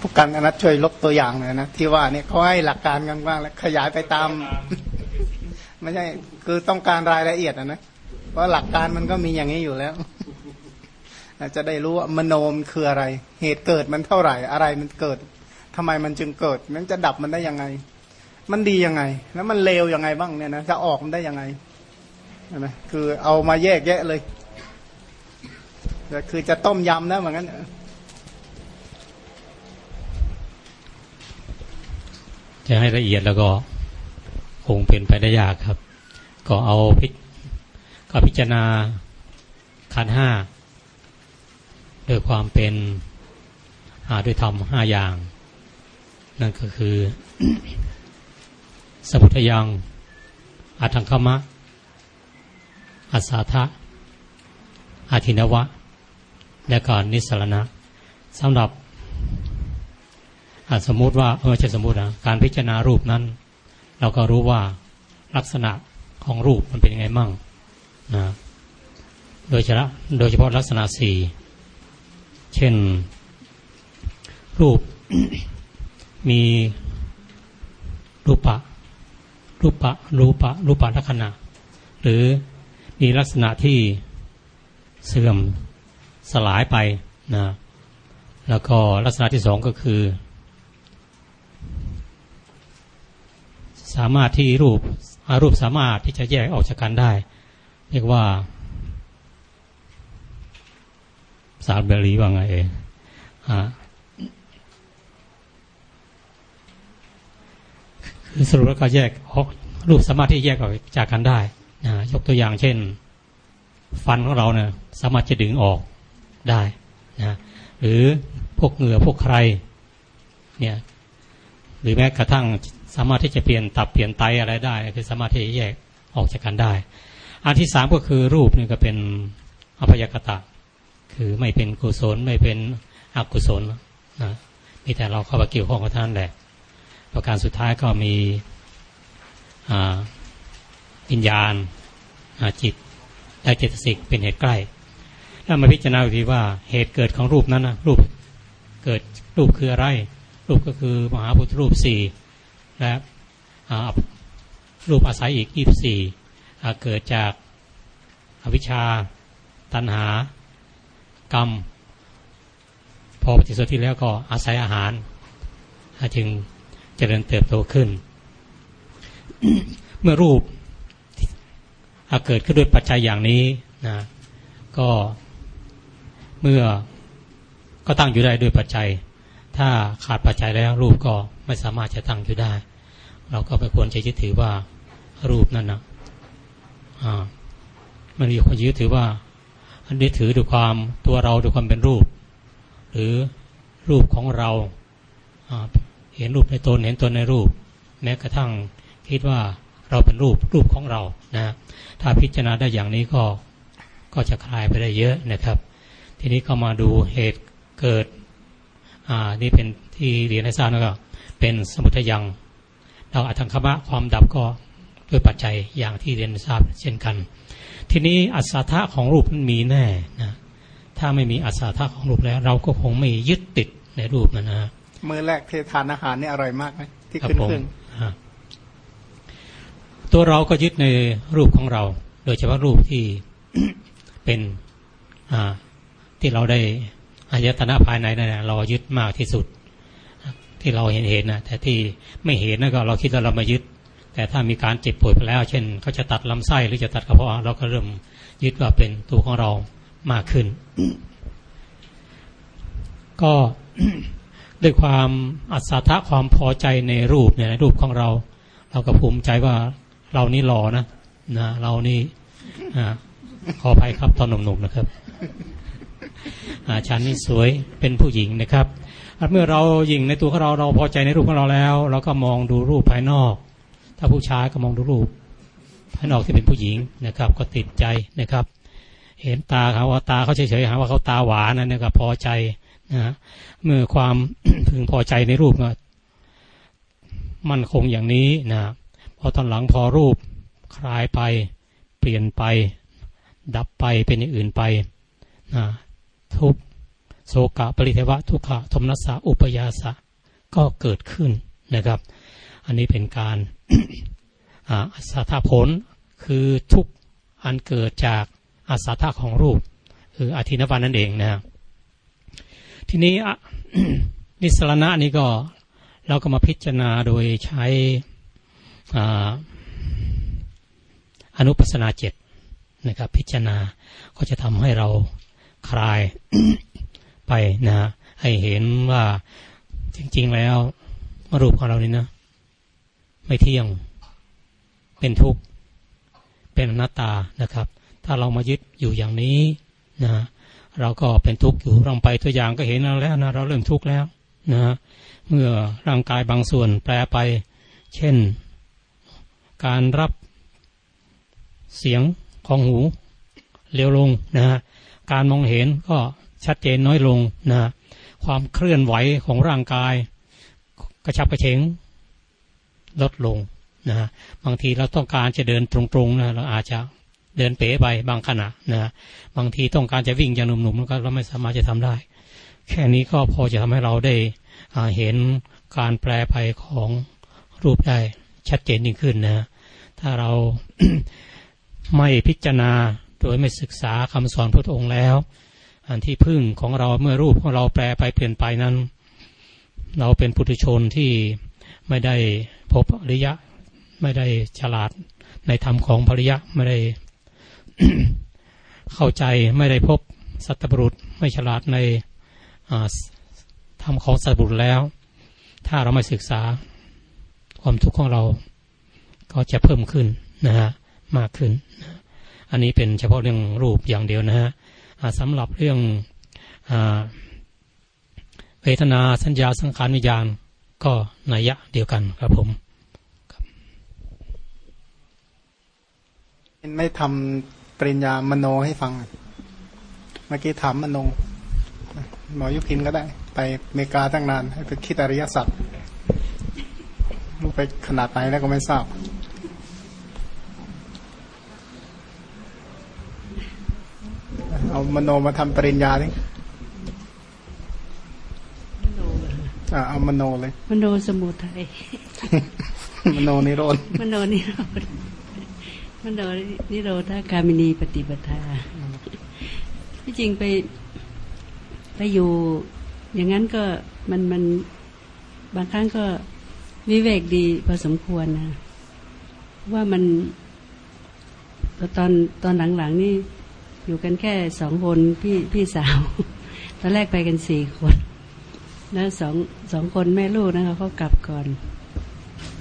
ผู้กันอนัตช่วยลบตัวอย่างหน่อยนะที่ว่าเนี่ยเขาให้หลักการกันบ้างแล้วขยายไปตาม ไม่ใช่คือต้องการรายละเอียดนะนะเพราะหลักการมันก็มีอย่างนี้อยู่แล้วจะได้รู้ว่ามโนมคืออะไร เหตุเกิดมันเท่าไหร่ อะไรมันเกิดทำไมมันจึงเกิดนั้นจะดับมันได้ยังไง มันดียังไง แล้วมันเลวยังไงบ้างเนี่ยนะจะออกมันได้ยังไงนะคือเอามาแยกแยะเลยคือจะต้มยำนะเหมือนกัน จะให้ละเอียดแล้วก็คงเป็นไปได้ยากครับ ก็เอาพิก็พิจารณาขันห้าโดยความเป็นหาด้วยธรรมห้าอย่าง นั่นก็คือ สมุทยังอัตังคมะอาสาทะอาทินวะ และการนิสรณะสำหรับ สมมติว่าเออจะสมมตินะการพิจารณารูปนั้น เราก็รู้ว่าลักษณะของรูปมันเป็นยังไงมั่งนะโดยเฉพาะโดยเฉพาะลักษณะสี่เช่น รูปมีรูปะ รูปะ รูปะ รูปะลักษณะ หรือมีลักษณะที่เสื่อมสลายไปนะแล้วก็ลักษณะที่สองก็คือ สามารถที่รูปอารูปสามารถที่จะแยกออกจากกันได้ เรียกว่าสารเบรีว่าไงเองคือสรุปแล้วก็แยกออกรูปสามารถที่แยกออกจากกันได้นะยกตัวอย่างเช่น ฟันของเราเนี่ยสามารถจะดึงออกได้นะหรือพวกเหงื่อพวกใครเนี่ยหรือแม้กระทั่ง สามารถที่จะเปลี่ยนตับเปลี่ยนไตอะไรได้ คือสามารถที่จะแยกออกจากกันได้ อันที่สามก็คือรูปนี่ก็เป็นอภยกตะ คือไม่เป็นกุศลไม่เป็นอกุศลนะมีแต่เราเข้าไปเกี่ยวข้องกับท่านแหละ ประการสุดท้ายก็มีวิญญาณจิตและเจตสิกเป็นเหตุใกล้ แล้วมาพิจารณาดีว่าเหตุเกิดของรูปนั้นนะรูปเกิดรูปคืออะไร รูปก็คือมหาพุทธรูปสี่ และรูปอาศัยอีกยี่สี่เกิดจากอวิชชา ตัณหา กรรม พอปฏิสนธิแล้วก็อาศัยอาหาร จึงเจริญเติบโตขึ้น เมื่อรูปเกิดขึ้นด้วยปัจจัยอย่างนี้นะก็เมื่อก็ตั้งอยู่ได้ด้วยปัจจัย ถ้าขาดปัจจัยแล้วรูปก็ไม่สามารถจะตั้งอยู่ได้ เราก็ไปควรจะยึดถือว่ารูปนั่นนะอ่ามันมีคนยึดถือว่าอันนี้ถือด้วยความตัวเราด้วยความเป็นรูป หรือรูปของเราเห็นรูปในตนเห็นตนในรูป แม้กระทั่งคิดว่าเราเป็นรูปรูปของเรานะถ้าพิจารณาได้อย่างนี้ก็ก็จะคลายไปได้เยอะนะครับ ทีนี้ก็มาดูเหตุเกิดอ่านี่เป็นที่เรียนให้ทราบนะครับเป็นสมุทยัง เราอัตถังคมะความดับก็ด้วยปัจจัยอย่างที่เรียนทราบเช่นกัน ทีนี้อัศธาของรูปมันมีแน่นะถ้าไม่มีอัศธาของรูปแล้ว เราก็คงไม่ยึดติดในรูปนะนะมือแรกที่ทานอาหารนี่อร่อยมากไหมที่ขึ้นขึ้นตัวเราก็ยึดในรูปของเรา โดยเฉพาะรูปที่เป็นที่เราได้อายตนะภายในนั่นเรายึดมากที่สุด ที่เราเห็นเห็นนะแต่ที่ไม่เห็นนั่นก็เราคิดว่าเรามายึด แต่ถ้ามีการเจ็บป่วยไปแล้ว เช่นเขาจะตัดลำไส้หรือจะตัดกระเพาะเราก็เริ่มยึดว่าเป็นตัวของเรามากขึ้น ก็ด้วยความอัศทะความพอใจในรูปเนี่ยในรูปของเรา เราก็ภูมิใจว่าเรานี่หล่อนะนะเรานี่ขออภัยครับตอนหนุ่มๆนะครับฉันนี่สวยเป็นผู้หญิงนะครับ เมื่อเรายิงในตัวของเราเราพอใจในรูปของเราแล้ว เราก็มองดูรูปภายนอก ถ้าผู้ชายก็มองดูรูปภายนอกที่เป็นผู้หญิงนะครับ ก็ติดใจนะครับ เห็นตาเขาว่าตาเขาเฉยๆหาว่าเขาตาหวานนั่นก็พอใจนะเมื่อความพึงพอใจในรูปก็มันคงอย่างนี้นะพอตอนหลังพอรูปคลายไปเปลี่ยนไป ดับไปเป็นอย่างอื่นไปนะทุก โสกะปริเทวะทุกขะทมนัสสะอุปยาสะก็เกิดขึ้นนะครับ อันนี้เป็นการอาสัทธผลคือทุกอันเกิดจากอาสัทธาของรูป คืออธินวันนั่นเองนะทีนี้นิสรณะนี่ก็เราก็มาพิจารณาโดยใช้อนุปัสนาเจ็ดนะครับพิจารณาก็จะทำให้เราคลาย ไปนะให้เห็นว่าจริง ๆ แล้วมรูปของเรานี่นะ ไม่เที่ยงเป็นทุกข์เป็นอนัตตานะครับ ถ้าเรามายึดอยู่อย่างนี้นะเราก็เป็นทุกข์อยู่ลองไปตัวอย่างก็เห็นแล้วนะเราเริ่มทุกข์แล้วนะเมื่อร่างกายบางส่วนแปรไป เช่น การรับเสียงของหูเร็วลงนะฮะการมองเห็นก็ ชัดเจนน้อยลงนะความเคลื่อนไหวของร่างกาย กระชับกระเฉงลดลงนะฮะบางทีเราต้องการจะเดินตรงๆนะเราอาจจะเดินเป๋ไปบางขณะนะบางทีต้องการจะวิ่งอย่างหนุ่มๆก็เราไม่สามารถจะทำได้ แค่นี้ก็พอจะทำให้เราได้เห็นการแปลไปของรูปได้ชัดเจนยิ่งขึ้นนะ ถ้าเราไม่พิจารณาโดยไม่ศึกษาคำสอนพระองค์แล้ว อันที่พึ่งของเราเมื่อรูปของเราแปลไปเปลี่ยนไปนั้น เราเป็นปุถุชนที่ไม่ได้พบอริยะ ไม่ได้ฉลาดในธรรมของภริยะไม่ได้เข้าใจไม่ได้พบสัตบุรุษไม่ฉลาดในธรรมของสัตบุรุษแล้ว ถ้าเราไม่ศึกษาความทุกข์ของเราก็จะเพิ่มขึ้นนะฮะมากขึ้น อันนี้เป็นเฉพาะเรื่องรูปอย่างเดียวนะฮะ สำหรับเรื่องเวทนาสัญญาสังขารวิญญาณก็นัยยะเดียวกันครับผมไม่ทำปริญญามโนให้ฟัง เมื่อกี้ถามมโนหมอยุพินก็ได้ ไปอเมริกาตั้งนาน ให้ไปคิดอริยสัจรู้ไปขนาดไหนแล้วก็ไม่ทราบ เอามโนมาทำปริญญาดิอ่าเอามโนเลย มโนสมุทัย มโนนิโรธ มโนนิโรธ มโนนิโรธาคามินีปฏิปทา ที่จริงไป ไปอยู่ อย่างนั้นก็มันมันบางครั้งก็วิเวกดีพอสมควรนะ ว่ามัน ตอนตอนหลังๆนี่ อยู่กันแค่สองคนพี่พี่สาว ตอนแรกไปกันสี่คน แล้วสองสองคนแม่ลูกนะคะเขากลับก่อน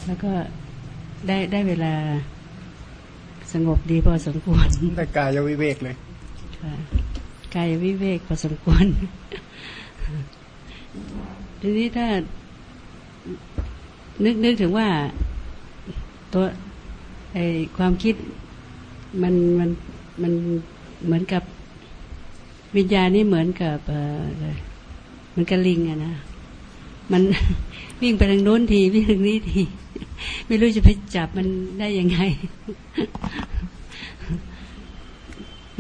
แล้วก็ได้ได้เวลาสงบดีพอสมควรได้กายวิเวกเลยค่ะกายวิเวกพอสมควร ทีนี้ถ้า นึกนึกถึงว่าตัวไอความคิดมันมันมัน เหมือนกับวิญญาณนี่เหมือนกับเหมือนกับลิงอะนะมันวิ่งไปทางโน้นทีวิ่งทางนี้ทีไม่รู้จะไปจับมันได้ยังไง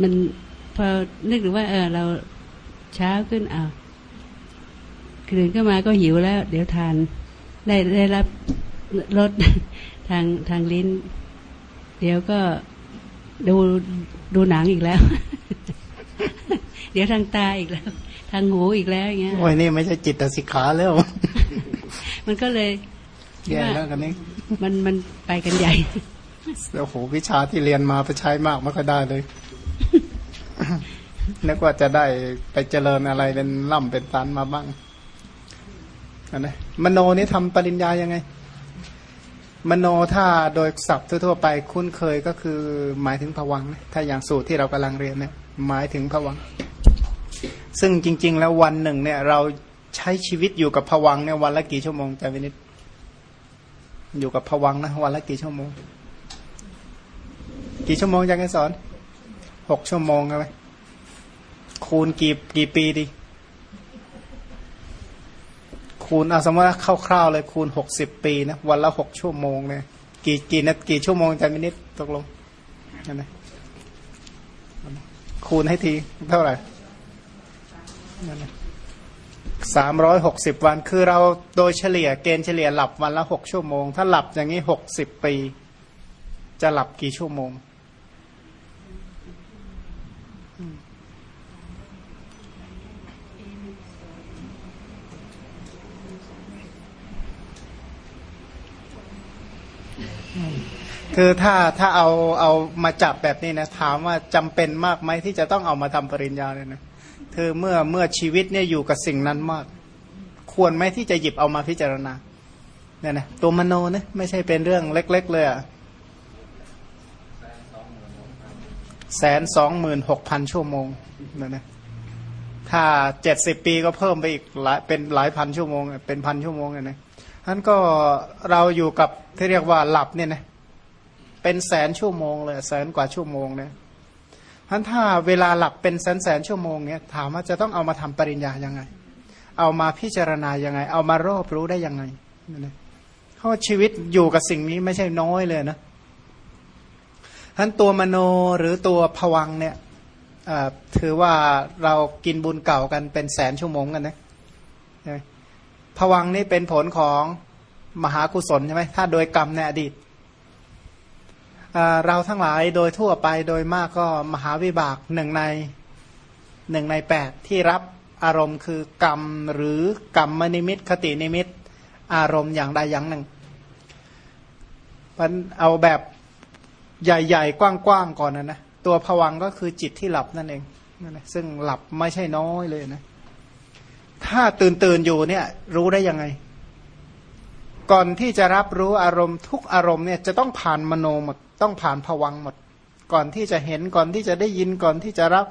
มันพอนึกถึงว่า เออ เราเช้าขึ้นอ้าวคืนก็มาก็หิวแล้ว เดี๋ยวทานได้ได้รับรสทางทางลิ้น เดี๋ยวก็ ดูดูหนังอีกแล้ว เดี๋ยวทางตาอีกแล้ว ทางหูอีกแล้วอย่างเงี้ยโอ้ยนี่ไม่ใช่จิตสิกขาแล้ว มันก็เลยแย่แล้วกันนี่มันมันไปกันใหญ่แล้วโหวิชาที่เรียนมาไปใช้มากไม่ค่อยได้เลยนึกว่าจะได้ไปเจริญอะไรเป็นล่ำเป็นตันมาบ้างอันนี้มโนนี่ทำปริญญายังไง มโนถ้าโดยศัพท์ทั่วไปคุ้นเคยก็คือหมายถึงผวังถ้าอย่างสูตรที่เรากำลังเรียนเนี่ยหมายถึงผวัง ซึ่งจริง ๆ แล้ววันหนึ่งเนี่ยเราใช้ชีวิตอยู่กับผวังเนี่ยวันละกี่ชั่วโมงจาวินิตอยู่กับผวังนะวันละกี่ชั่วโมง กี่ชั่วโมงจากการสอนหกชั่วโมงใช่ไหมคูณกี่กี่ปีดี คูณเอาสมมติว่าคร่าวๆเลยคูณหกสิบปีนะวันละหกชั่วโมงเนี่ยกี่กี่นาทกี่ชั่วโมงจำมินิดตกลงนั่นนะคูณให้ทีเท่าไหร่นั่นนะสามร้อยหกสิบวันคือเราโดยเฉลี่ยเกณฑ์เฉลี่ยหลับวันละหกชั่วโมง ถ้าหลับอย่างนี้หกสิบปี จะหลับกี่ชั่วโมง คือถ้าถ้าเอาเอามาจับแบบนี้นะถามว่าจำเป็นมากไหมที่จะต้องเอามาทำปริญญาเลยนะคือเมื่อเมื่อชีวิตเนี่ยอยู่กับสิ่งนั้นมาก ควรไหมที่จะหยิบเอามาพิจารณาเนี่ยนะตัวมโนนะไม่ใช่เป็นเรื่องเล็ก ๆ เลยอะแสนสองหมื่นหกพันชั่วโมงเนี่ยนะถ้าเจ็ดสิบปีก็เพิ่มไปอีกหลายเป็นหลายพันชั่วโมง เป็นพันชั่วโมงเลยนะท่านก็เราอยู่กับที่เรียกว่าหลับเนี่ยนะ เป็นแสนชั่วโมงเลยแสนกว่าชั่วโมงเนี่ยท่านถ้าเวลาหลับเป็นแสนแสนชั่วโมงเนี่ยถามว่าจะต้องเอามาทำปริญญายังไง เอามาพิจารณายังไง เอามารอบรู้ได้ยังไงเพราะชีวิตอยู่กับสิ่งนี้ไม่ใช่น้อยเลยนะท่านตัวมโนหรือตัวผวังเนี่ยถือว่าเรากินบุญเก่ากันเป็นแสนชั่วโมงกันนะผวังนี่เป็นผลของมหากุศลใช่ไหมถ้าโดยกรรมในอดีต เราทั้งหลายโดยทั่วไปโดยมากก็มหาวิบากหนึ่งในหนึ่งในแปดที่รับอารมณ์คือกรรมหรือกรรมนิมิตคตินิมิต อารมณ์อย่างใดอย่างหนึ่งมันเอาแบบใหญ่ๆ กว้างๆก่อนนะนะตัวผวังก็คือจิตที่หลับนั่นเองนั่นนะซึ่งหลับไม่ใช่น้อยเลยนะถ้าตื่นตื่นอยู่เนี่ย รู้ได้ยังไง ก่อนที่จะรับรู้อารมณ์ทุกอารมณ์เนี่ยจะต้องผ่านมโนมด ต้องผ่านผวังหมด ก่อนที่จะเห็นก่อนที่จะได้ยินก่อนที่จะรับ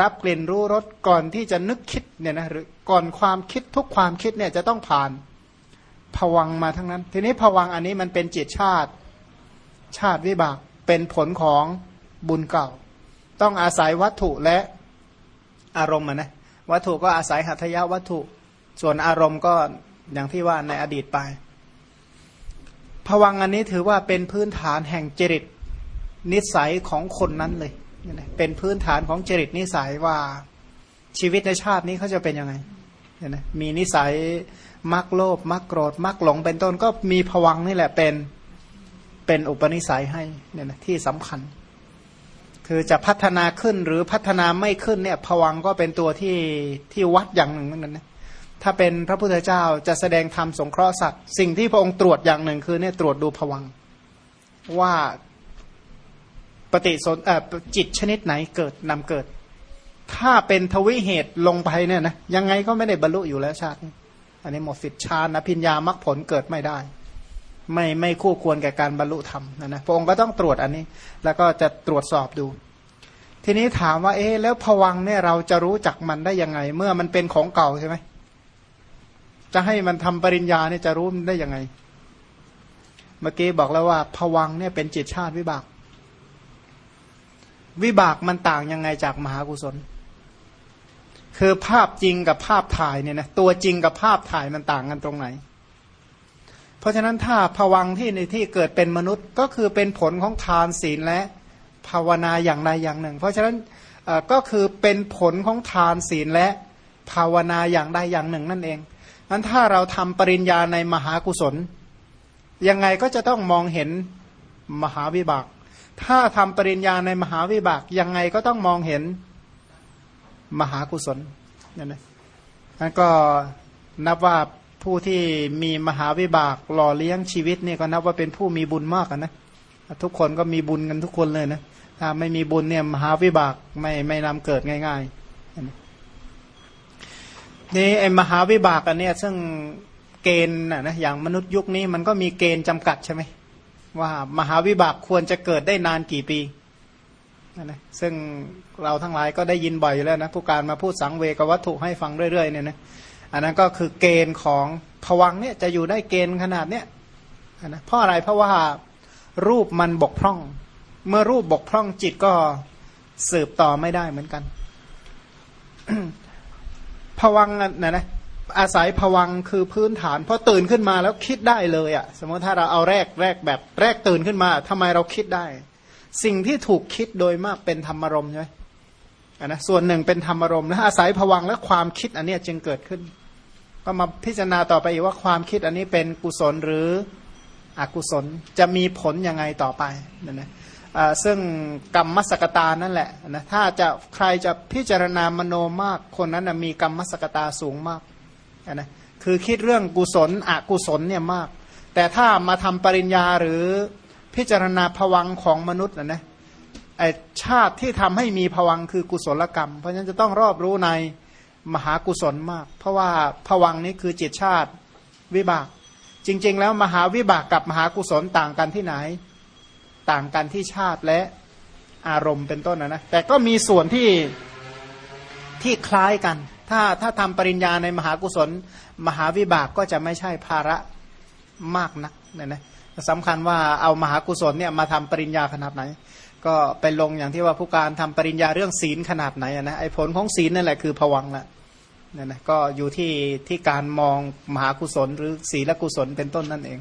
รับกลิ่นรู้รสก่อนที่จะนึกคิดเนี่ยนะหรือก่อนความคิดทุกความคิดเนี่ยจะต้องผ่านผวังมาทั้งนั้น ทีนี้ผวังอันนี้มันเป็นจิตชาติ ชาติวิบากเป็นผลของบุญเก่า ต้องอาศัยวัตถุและอารมณ์นะวัตถุก็อาศัยหัตถยาวัตถุ ส่วนอารมณ์ก็อย่างที่ว่าในอดีตไป ผวังอันนี้ถือว่าเป็นพื้นฐานแห่งจริตนิสัยของคนนั้นเลย เป็นพื้นฐานของจริตนิสัยว่าชีวิตในชาตินี้เขาจะเป็นยังไงเนี่ยมีนิสัยมักโลภมักโกรธมักหลงเป็นต้นก็มีผวังนี่แหละเป็นเป็นอุปนิสัยให้เนี่ยนะที่สำคัญ คือจะพัฒนาขึ้นหรือพัฒนาไม่ขึ้นเนี่ยผวังก็เป็นตัวที่ที่วัดอย่างหนึ่งเหมือนกันนะ ถ้าเป็นพระพุทธเจ้าจะแสดงธรรมสงเคราะห์สัตว์สิ่งที่พระองค์ตรวจอย่างหนึ่งคือเนี่ยตรวจดูผวังว่าปฏิสนจิตชนิดไหนเกิดนำเกิด ถ้าเป็นทวิเหตุลงไปเนี่ยนะยังไงก็ไม่ได้บรรลุอยู่แล้วชาติ อันนี้หมดสิทธิชานะพิญญามรรคผลเกิดไม่ได้ ไม่ไม่คู่ควรแก่การบรรลุธรรมนะนะพระองค์ก็ต้องตรวจอันนี้ แล้วก็จะตรวจสอบดู ทีนี้ถามว่า เอ๊แล้วผวังเนี่ยเราจะรู้จักมันได้ยังไง เมื่อมันเป็นของเก่าใช่ไหม จะให้มันทำปริญญาเนี่ยจะรู้ได้ยังไง เมื่อกี้บอกแล้วว่าผวังเนี่ยเป็นจิตชาติวิบาก วิบากมันต่างยังไงจากมหากุศล คือภาพจริงกับภาพถ่ายเนี่ยนะตัวจริงกับภาพถ่ายมันต่างกันตรงไหน เพราะฉะนั้นถ้าผวังที่ในที่เกิดเป็นมนุษย์ก็คือเป็นผลของทานศีลและภาวนาอย่างใดอย่างหนึ่ง เพราะฉะนั้นก็คือเป็นผลของทานศีลและภาวนาอย่างใดอย่างหนึ่งนั่นเอง นั้นถ้าเราทำปริญญาในมหากุศล ยังไงก็จะต้องมองเห็นมหาวิบาก ถ้าทำปริญญาในมหาวิบาก ยังไงก็ต้องมองเห็นมหากุศลนั่นนะนั้นก็นับว่าผู้ที่มีมหาวิบากหล่อเลี้ยงชีวิตนี่ก็นับว่าเป็นผู้มีบุญมากนะทุกคนก็มีบุญกันทุกคนเลยนะถ้าไม่มีบุญเนี่ยมหาวิบากไม่ไม่นำเกิดง่ายๆ นี่ไอ้มหาวิบากอันเนี้ยซึ่งเกณฑ์นะอย่างมนุษย์ยุคนี้มันก็มีเกณฑ์จำกัดใช่ไหมว่ามหาวิบากควรจะเกิดได้นานกี่ปีนะซึ่งเราทั้งหลายก็ได้ยินบ่อยอยู่แล้วนะผู้การมาพูดสังเวกวัตถุให้ฟังเรื่อยๆเนี่ยนะอันนั้นก็คือเกณฑ์ของผวังเนี่ยจะอยู่ได้เกณฑ์ขนาดเนี้ยนะเพราะอะไรเพราะว่ารูปมันบกพร่อง เมื่อรูปบกพร่องจิตก็สืบต่อไม่ได้เหมือนกัน ผวังนะนะอาศัยผวังคือพื้นฐานพอตื่นขึ้นมาแล้วคิดได้เลยอะ่ะ สมมติถ้าเราเอาแรกแรกแบบแรกตื่นขึ้นมาทำไมเราคิดได้ สิ่งที่ถูกคิดโดยมากเป็นธรรมรมใช่ไหมนะส่วนหนึ่งเป็นธรรมรมณ์นะอาศัยผวังและความคิดอันนี้จึงเกิดขึ้น ก็มาพิจารณาต่อไปอีกว่าความคิดอันนี้เป็นกุศลหรืออกุศลจะมีผลยังไงต่อไปนั่นนะ ซึ่งกรรมมสกตานั่นแหละนะถ้าจะใครจะพิจารณามโนมากคนนั้นนะมีกรรมมสกตาสูงมากนะคือคิดเรื่องกุศลอกุศลเนี่ยมาก แต่ถ้ามาทำปริญญาหรือพิจารณาผวังของมนุษย์นะนะไอชาติที่ทำให้มีผวังคือกุศลกรรม เพราะฉะนั้นจะต้องรอบรู้ในมหากุศลมาก เพราะว่าผวังนี้คือจิตชาติวิบาก จริง ๆ แล้วมหาวิบากกับมหากุศลต่างกันที่ไหน ต่างกันที่ชาติและอารมณ์เป็นต้นนะนะแต่ก็มีส่วนที่ที่คล้ายกัน ถ้าถ้าทำปริญญาในมหากุศล มหาวิบากก็จะไม่ใช่ภาระมากนักเนี่ยนะสำคัญว่าเอามหากุศลเนี่ยมาทำปริญญาขนาดไหน ก็ไปลงอย่างที่ว่าผู้การทำปริญญาเรื่องศีลขนาดไหนนะไอ้ผลของศีลนั่นแหละคือผวังละเนี่ยนะก็อยู่ที่ที่การมองมหากุศลหรือศีลกุศลเป็นต้นนั่นเอง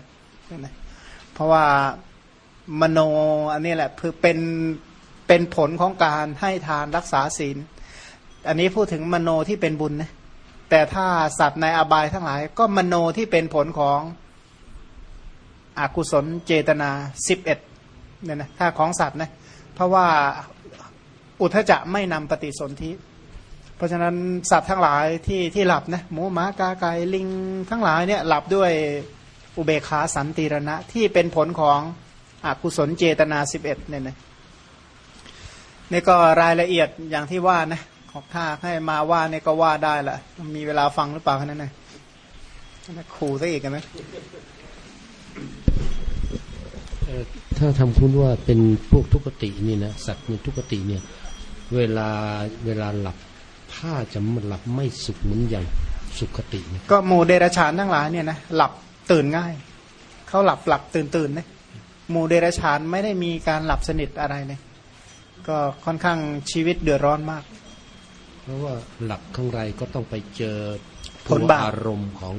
เนี่ยนะเพราะว่า มโนอันนี้แหละคือเป็นเป็นผลของการให้ทานรักษาศีล อันนี้พูดถึงมโนที่เป็นบุญนะแต่ถ้าสัตว์ในอบายทั้งหลาย ก็มโนที่เป็นผลของอกุศลเจตนาสิบเอ็ดเนี่ยนะถ้าของสัตว์นะเพราะว่าอุทธจะไม่นำปฏิสนธิเพราะฉะนั้นสัตว์ทั้งหลายที่ที่หลับนะหมูหมากาไก่ลิงทั้งหลายเนี่ยหลับด้วยอุเบกขาสันติรณะที่เป็นผลของ อกุศลเจตนาสิบเอ็ดเนี่ยนะนี่ก็รายละเอียดอย่างที่ว่านะของถ้าให้มาว่าเนี่ยก็ว่าได้ละมีเวลาฟังหรือเปล่าแค่นั้นนะขู่ซะอีกกันไหมเอ่อถ้าทำคุณว่าเป็นพวกทุกขตินี่นะสัตว์ในทุกขติเนี่ย เวลาเวลาหลับถ้าจะมันหลับไม่สุขเหมือนอย่างสุขติเนี่ยก็หมู่เดรัจฉานทั้งหลายเนี่ยนะหลับตื่นง่ายเขาหลับหลับตื่นตื่นนะ หมู่เดรัจฉานไม่ได้มีการหลับสนิทอะไรเลยก็ค่อนข้างชีวิตเดือดร้อนมาก เพราะว่าหลับข้างในก็ต้องไปเจอผลบาปอารมณ์ของ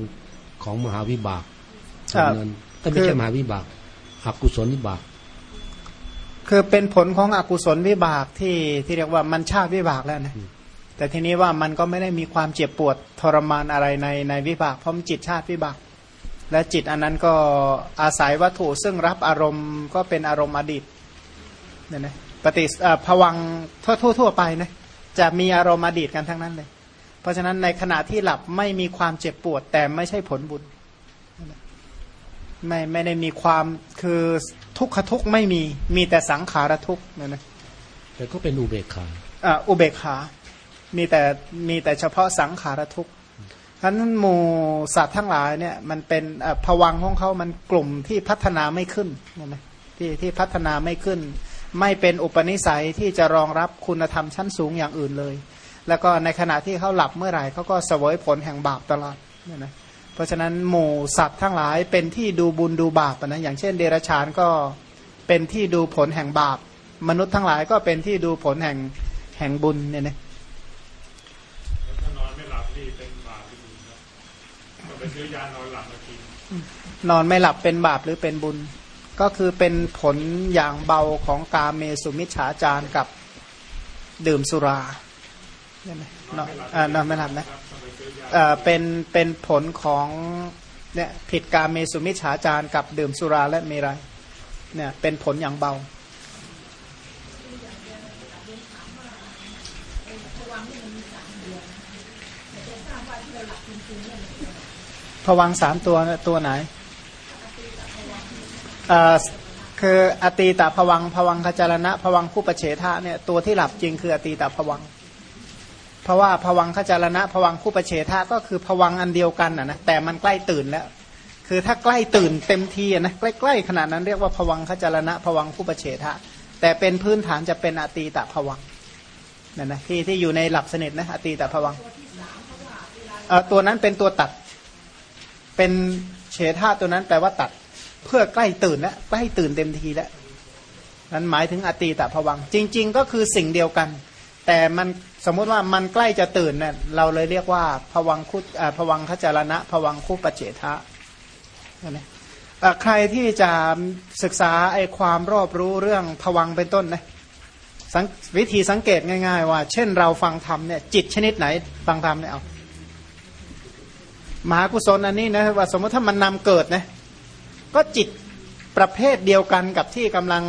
ของมหาวิบากครับนั้นเอ้ยไม่คืใช่อมหาวิบากอกุศลวิบาก คือเป็นผลของอกุศลวิบากที่ที่เรียกว่ามันชาติวิบากแล้วนะแต่ทีนี้ว่ามันก็ไม่ได้มีความเจ็บปวดทรมานอะไรในในวิบากเพราะมันจิตชาติวิบาก และจิตอันนั้นก็อาศัยวัตถุซึ่งรับอารมณ์ก็เป็นอารมณ์อดีตเนี่ยนะปฏิสเอ่อภวังค์ทั่วทั่วทั่วไปนะจะมีอารมณ์อดีตกันทั้งนั้นเลย เพราะฉะนั้นในขณะที่หลับไม่มีความเจ็บปวด แต่ไม่ใช่ผลบุญ ไม่ไม่ได้มีความคือทุกขทุกข์ไม่มีมีแต่สังขารทุกข์เนี่ยนะแต่ก็เป็นอุเบกขาอ่าอุเบกขา มีแต่มีแต่เฉพาะสังขารทุกข์ ฉะนั้นหมู่สัตว์ทั้งหลายเนี่ยมันเป็นอะภวังของเขามันกลุ่มที่พัฒนาไม่ขึ้นเห็นไหมที่ที่พัฒนาไม่ขึ้น ไม่เป็นอุปนิสัยที่จะรองรับคุณธรรมชั้นสูงอย่างอื่นเลย แล้วก็ในขณะที่เขาหลับเมื่อไหร่เขาก็เสวยผลแห่งบาปตลอดเนี่ยนะเพราะฉะนั้นหมู่สัตว์ทั้งหลายเป็นที่ดูบุญดูบาปนะอย่างเช่น เดรัจฉานก็เป็นที่ดูผลแห่งบาป มนุษย์ทั้งหลายก็เป็นที่ดูผลแห่งแห่งบุญเนี่ยนะ ถ้านอนไม่หลับนี่เป็นบาปที่บุญครับต้อง ไปซื้อยานอนหลับมากินนอนไม่หลับเป็นบาปหรือเป็นบุญ ก็คือเป็นผลอย่างเบาของกาเมสุมิจฉาจารกับดื่มสุราใช่ไหมนอนเอ่อนอนไม่หลับนะเอ่อเป็นเป็นผลของเนี่ยผิดกาเมสุมิจฉาจารกับดื่มสุราและเมรัยเนี่ยเป็นผลอย่างเบา ผวังสามตัวตัวไหนอ่อคืออตีตผวังผวังคจรณะผวังคู่ประเฉทะเนี่ยตัวที่หลับจริงคืออตีตผวังเพราะว่าผวังคจรณะผวังคู่ประเฉทะก็คือผวังอันเดียวกันนะนะแต่มันใกล้ตื่นแล้ว คือถ้าใกล้ตื่นเต็มทีนะใกล้ๆขนาดนั้นเรียกว่าผวังคจรณะผวังคู่ประเฉทะ แต่เป็นพื้นฐานจะเป็นอตีตผวังนั่นนะที่ที่อยู่ในหลับสนิทนะอตีตผวังอ่อตัวนั้นเป็นตัวตัด เป็นเฉทาตัวนั้นแปลว่าตัดเพื่อใกล้ตื่นแล้วใกล้ตื่นเต็มทีแล้วนั้นหมายถึงอตีตภวัง จริง ๆ ก็คือสิ่งเดียวกัน แต่มันสมมุติว่ามันใกล้จะตื่นเนี่ยเราเลยเรียกว่าภวังคุอ่าภวังคจารณะภวังคุปเจทะนะใครที่จะศึกษาไอความรอบรู้เรื่องภวังเป็นต้นนะวิธีสังเกตง่าย ๆ ว่า เช่นเราฟังธรรมเนี่ยจิตชนิดไหนฟังธรรมเนี่ยเอา มหากุศลอันนี้นะว่าสมมติถ้ามันนำเกิดนะก็จิตประเภทเดียวกันกับที่กำลัง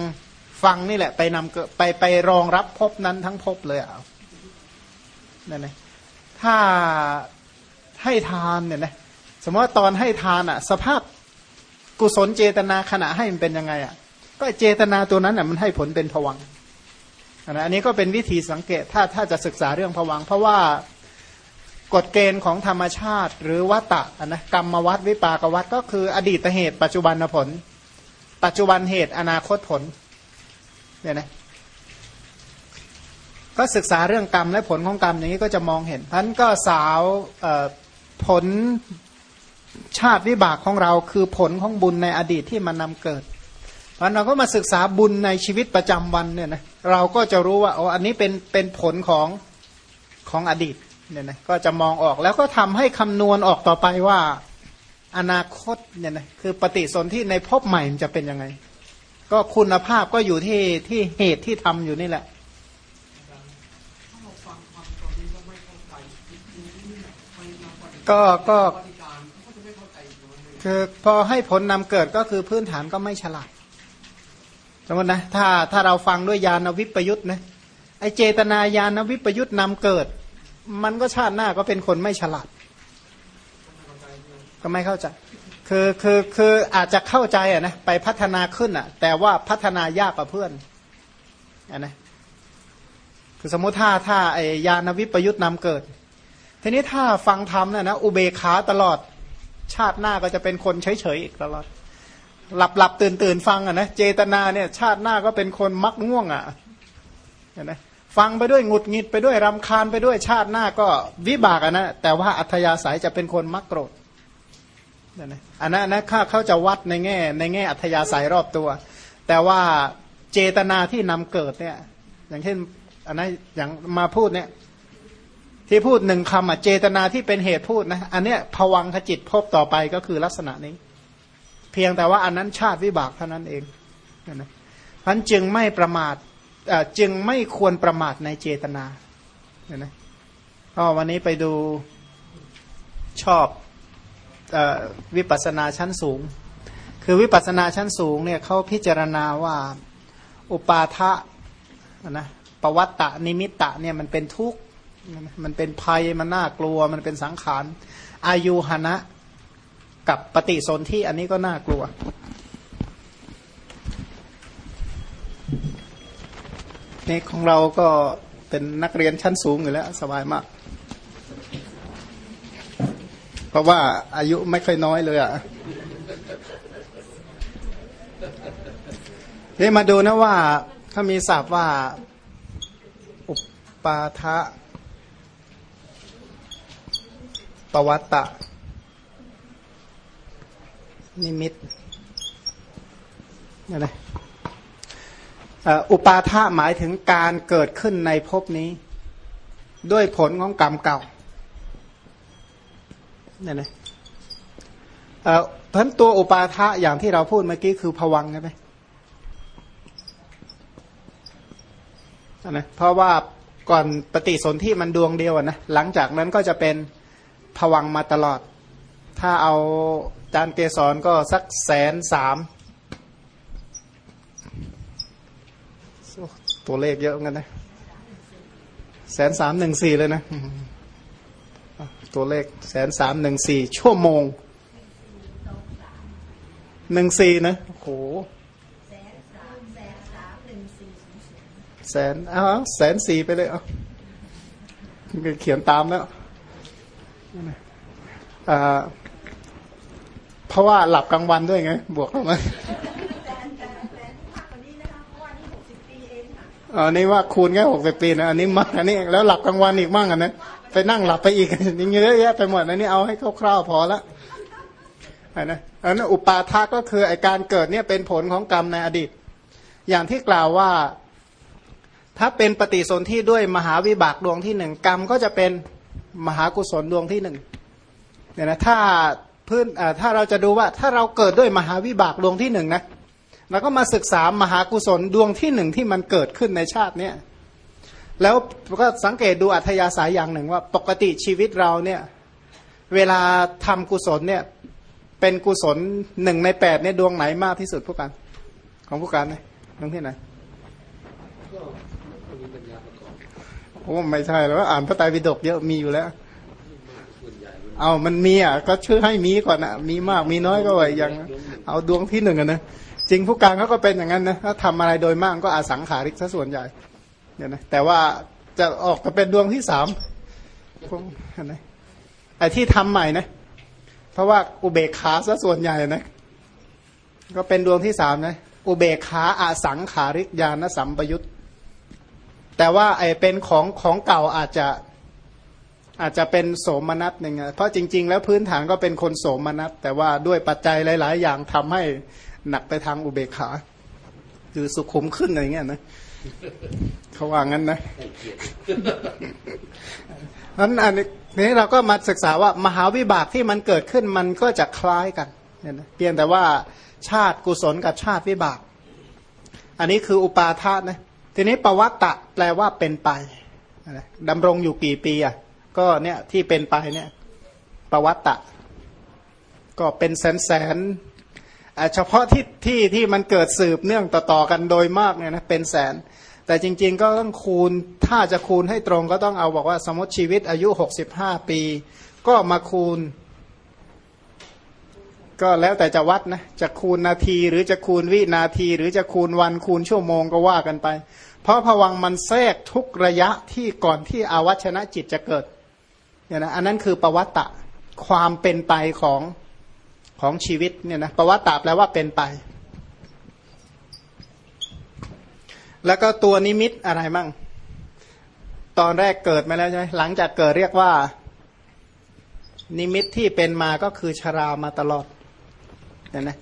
ฟังนี่แหละ ไปนำเกิดไปไปรองรับภพนั้นทั้งภพเลยอะนั่นนะถ้าให้ทานเนี่ยนะสมมติว่าตอนให้ทานอะ สภาพกุศลเจตนาขณะให้มันเป็นยังไงอะ ก็เจตนาตัวนั้นอะมันให้ผลเป็นผวังอันนี้ก็เป็นวิธีสังเกตถ้าถ้าจะศึกษาเรื่องผวัง เพราะว่า กฎเกณฑ์ของธรรมชาติ หรือวัตตะนะกรรมวัตวิปากวัตก็คืออดีตเหตุ ปัจจุบันผล ปัจจุบันเหตุอนาคตผลเนี่ยนะก็ศึกษาเรื่องกรรมและผลของกรรมอย่างนี้ก็จะมองเห็นท่านก็สาวผลชาติวิบากของเราคือผลของบุญในอดีตที่มันนำเกิดเพราะเราก็มาศึกษาบุญในชีวิตประจำวันเนี่ยนะเราก็จะรู้ว่าอ๋ออันนี้เป็นเป็นผลของของอดีต เนี่ยนะก็จะมองออกแล้วก็ทำให้คำนวณออกต่อไปว่า อนาคตเนี่ยนะคือปฏิสนธิในภพใหม่มันจะเป็นยังไง ก็คุณภาพก็อยู่ที่ที่เหตุที่ทำอยู่นี่แหละก็ก็คือพอให้ผลนำเกิดก็คือพื้นฐานก็ไม่ฉลาดสมมตินะถ้าถ้าเราฟังด้วยญาณวิปยุทธ์นะไอเจตนาญาณวิปยุทธ์นำเกิด มันก็ชาติหน้าก็เป็นคนไม่ฉลาด ก็ไม่เข้าใจ คือคือคืออาจจะเข้าใจอะนะไปพัฒนาขึ้นอะ แต่ว่าพัฒนายากกว่าเพื่อนอะนะคือสมมติถ้าถ้าไอญาณวิปยุทธ์นำเกิด ทีนี้ถ้าฟังธรรมเนี่ยนะอุเบกขาตลอดชาติหน้าก็จะเป็นคนเฉยๆอีกตลอด หลับหลับตื่นตื่นฟังอะนะเจตนาเนี่ย ชาติหน้าก็เป็นคนมักง่วงอะเห็นไหม ฟังไปด้วยหงุดหงิดไปด้วยรำคาญไปด้วยชาติหน้าก็วิบากอะนะแต่ว่าอัธยาศัยจะเป็นคนมักโกรธอันนั้นนะข้าเขาจะวัดในแง่ ในแง่อัธยาศัยรอบตัว แต่ว่าเจตนาที่นำเกิดเนี่ย อย่างเช่นอันนั้นอย่างมาพูดเนี่ย ที่พูดหนึ่งคำอะเจตนาที่เป็นเหตุพูดนะอันเนี้ยผวังขจิตพบต่อไปก็คือลักษณะนี้ เพียงแต่ว่าอันนั้นชาติวิบากเท่านั้นเองนะพันจึงไม่ประมาท จึงไม่ควรประมาทในเจตนาเนี่ยนะก็วันนี้ไปดูชอบอวิปัสนาชั้นสูง คือวิปัสนาชั้นสูงเนี่ยเขาพิจารณาว่าอุปาทะนะปวัตตะนิมิตตะเนี่ยมันเป็นทุกข์มันเป็นภัยมันน่ากลัว มันเป็นสังขารอายุหนะกับปฏิสนธิอันนี้ก็น่ากลัว นี่ของเราก็เป็นนักเรียนชั้นสูงอยู่แล้ว สบายมาก เพราะว่าอายุไม่ค่อยน้อยเลยอะ่ะนี่มาดูนะว่าถ้ามีศัพท์ว่า อุปาทะปวัตตะ นิมิตนี่นะ อุปาทะหมายถึงการเกิดขึ้นในภพนี้ ด้วยผลของกรรมเก่าเนี่ยนะเพราะฉะนั้นตัวอุปาทะอย่างที่เราพูดเมื่อกี้คือผวังใช่ไหมนะเพราะว่าก่อนปฏิสนธิมันดวงเดียวนะหลังจากนั้นก็จะเป็นผวังมาตลอด ถ้าเอาจานเกสรก็สักแสนสาม ตัวเลขเยอะกันนะแสนสามหนึ่งสี่เลยนะตัวเลขแสนสามหนึ่งสี่ชั่วโมงหนึ่งสี่นะโอ้โหแสนอ้าวแสนสี่ไปเลยเอาเขียนตามแล้วเพราะว่าหลับกลางวันด้วยไง บวกเข้ามา อันนี้ว่าคูณแค่หกสิบปีนะอันนี้มากอันนี้แล้วหลับกลางวันอีกมั่งอันนะไปนั่งหลับไปอีกอย่างเยอะแยะไปหมดอันนี้เอาให้คร่าวๆพอละอันนะอันนั้นอุปาทาก็คือไอการเกิดเนี่ยเป็นผลของกรรมในอดีต อย่างที่กล่าวว่า ถ้าเป็นปฏิสนธิด้วยมหาวิบากดวงที่หนึ่งกรรมก็จะเป็นมหากุศลดวงที่หนึ่งเนี่ยนะถ้าพื้นถ้าเราจะดูว่าถ้าเราเกิดด้วยมหาวิบากดวงที่หนึ่งนะ แล้วก็มาศึกษามหากุศลดวงที่หนึ่งที่มันเกิดขึ้นในชาติเนี้ยแล้วก็สังเกตดูอัธยาศัยอย่างหนึ่งว่าปกติชีวิตเราเนี่ยเวลาทำกุศลเนี่ยเป็นกุศลหนึ่งในแปดเนี่ยดวงไหนมากที่สุดผู้การของผู้การเนี่ยดวงที่ไหนโอ้ไม่ใช่แล้วอ่านพระไตรปิฎกเยอะมีอยู่แล้ว เอามันมีอะก็ชื่อให้มีก่อนอะมีมากมีน้อยก็ไหวอย่างเอาดวงที่หนึ่งอะนะ จริงผู้การเขาก็เป็นอย่างนั้นนะถ้าทำอะไรโดยมากก็อาสังขาริกซะส่วนใหญ่เนี่ยนะแต่ว่าจะออกก็เป็นดวงที่สามคงนะไอ้ที่ทำใหม่นะ เพราะว่าอุเบกขาซะส่วนใหญ่นะก็เป็นดวงที่สามนะอุเบกขาอาสังขาริกญาณสัมปยุตแต่ว่าไอ้เป็นของของเก่าอาจจะอาจจะเป็นโสมนัสหนึ่งอะเพราะจริง ๆ แล้วพื้นฐานก็เป็นคนโสมนัสแต่ว่าด้วยปัจจัยหลาย ๆ อย่างทำให้ หนักไปทางอุเบกขา คือสุขุมขึ้นอะไรเงี้ยนะเขาว่างั้นนะนั้นอันนี้เราก็มาศึกษาว่ามหาวิบากที่มันเกิดขึ้นมันก็จะคล้ายกันเนี่ยนะเพียงแต่ว่าชาติกุศลกับชาติวิบาก อันนี้คืออุปาทานนะทีนี้ปวัตตะแปลว่าเป็นไปดำรงอยู่กี่ปีอะก็เนี่ยที่เป็นไปเนี่ยปวัตตะ ก็เป็นแสนแสน เฉพาะที่ที่ที่มันเกิดสืบเนื่องต่อๆกันโดยมากเนี่ยนะเป็นแสน แต่จริงๆก็ต้องคูณถ้าจะคูณให้ตรงก็ต้องเอาบอกว่าสมมติชีวิตอายุหกสิบห้าปี ก็มาคูณ ก็แล้วแต่จะวัดนะจะคูณนาทีหรือจะคูณวินาที หรือจะคูณวันคูณชั่วโมงก็ว่ากันไป เพราะผวังมันแทรกทุกระยะที่ก่อนที่อาวัชนะจิตจะเกิดเนี่ยนะอันนั้นคือประวัตตะความเป็นไปของ ของชีวิตเนี่ยนะประวัตตะแปลว่าเป็นไป แล้วก็ตัวนิมิตอะไรมั่ง ตอนแรกเกิดมาแล้วใช่ไหมหลังจากเกิดเรียกว่า นิมิตที่เป็นมาก็คือชรามาตลอดเนี่ยนะ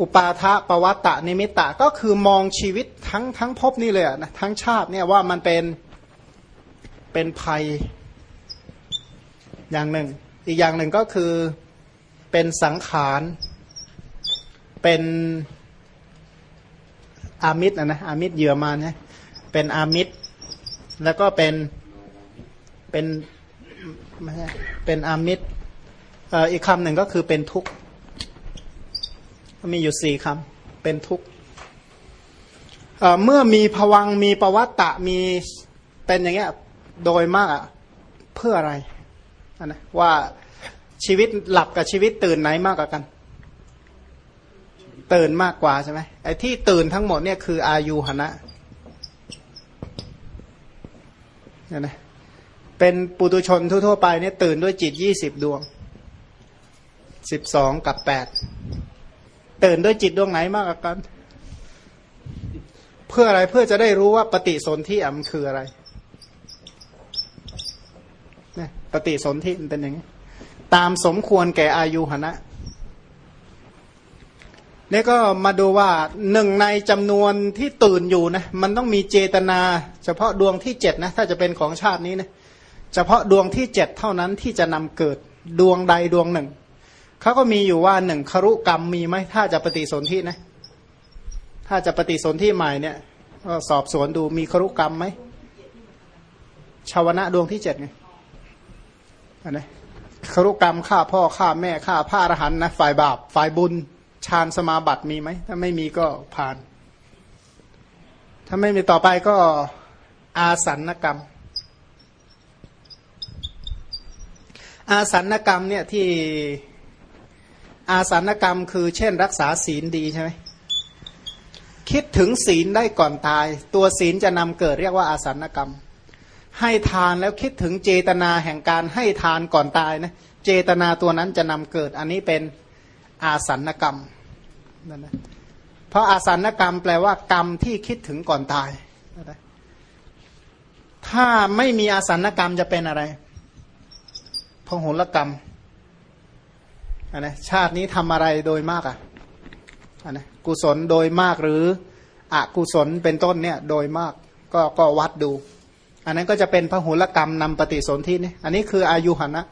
อุปาทะปวัตตะนิมิตตะก็คือมองชีวิตทั้งทั้งภพนี่เลยนะทั้งชาติเนี่ยว่ามันเป็นเป็นภัยอย่างหนึ่ง อีกอย่างหนึ่งก็คือ เป็นสังขารเป็นอามิตรนะนะอามิตรเหยื่อมาเนี่ยเป็นอามิตร แล้วก็เป็นเป็นไม่ใช่เป็นอามิตรอีกคำหนึ่งก็คือเป็นทุกข์มีอยู่สี่คำเป็นทุกข์เมื่อมีผวังมีประวัตตะมีเป็นอย่างเงี้ยโดยมากเพื่ออะไรนะว่า ชีวิตหลับกับชีวิตตื่นไหนมากกว่ากัน ตื่นมากกว่าใช่ไหมไอ้ที่ตื่นทั้งหมดเนี่ยคืออายุหนะเนี่ยนะเป็นปุตุชนทั่วๆไปเนี่ยตื่นด้วยจิตยี่สิบดวงสิบสองกับแปดตื่นด้วยจิตดวงไหนมากกว่ากัน เพื่ออะไรเพื่อจะได้รู้ว่าปฏิสนธิมันคืออะไรเนี่ยปฏิสนธิมันเป็นอย่างนี้ ตามสมควรแก่อายุหนะนี่ก็มาดูว่าหนึ่งในจำนวนที่ตื่นอยู่นะมันต้องมีเจตนา เฉพาะดวงที่เจ็ดนะถ้าจะเป็นของชาตินี้นะเฉพาะดวงที่เจ็ดเท่านั้นที่จะนำเกิดดวงใดดวงหนึ่งเขาก็มีอยู่ว่าหนึ่งครุกรรมมีไหมถ้าจะปฏิสนธินะ ถ้าจะปฏิสนธิใหม่เนี่ยก็สอบสวนดูมีครุกรรมไหมชาวนะดวงที่เจ็ดไงอันนี้ ครุกรรมฆ่าพ่อฆ่าแม่ฆ่าพระอรหันต์นะฝ่ายบาปฝ่ายบุญฌานสมาบัติมีไหมถ้าไม่มีก็ผ่าน ถ้าไม่มีต่อไปก็อาสันนกรรม อาสันนกรรมเนี่ยที่อาสันกรรมคือเช่นรักษาศีลดีใช่ไหมคิดถึงศีลได้ก่อนตาย ตัวศีลจะนำเกิดเรียกว่าอาสันกรรม ให้ทานแล้วคิดถึงเจตนาแห่งการให้ทานก่อนตายนะเจตนาตัวนั้นจะนำเกิดอันนี้เป็นอาสันกรรมนั่นนะเพราะอาสันกรรมแปลว่ากรรมที่คิดถึงก่อนตายนะถ้าไม่มีอาสันกรรมจะเป็นอะไรพหุลกรรมอันนะชาตินี้ทำอะไรโดยมากอะอันนะกุศลโดยมากหรืออกุศลเป็นต้นเนี่ยโดยมากก็ก็วัดดู อันนั้นก็จะเป็นพหุลกรรมนำปฏิสนธินี่อันนี้คืออายุหันะ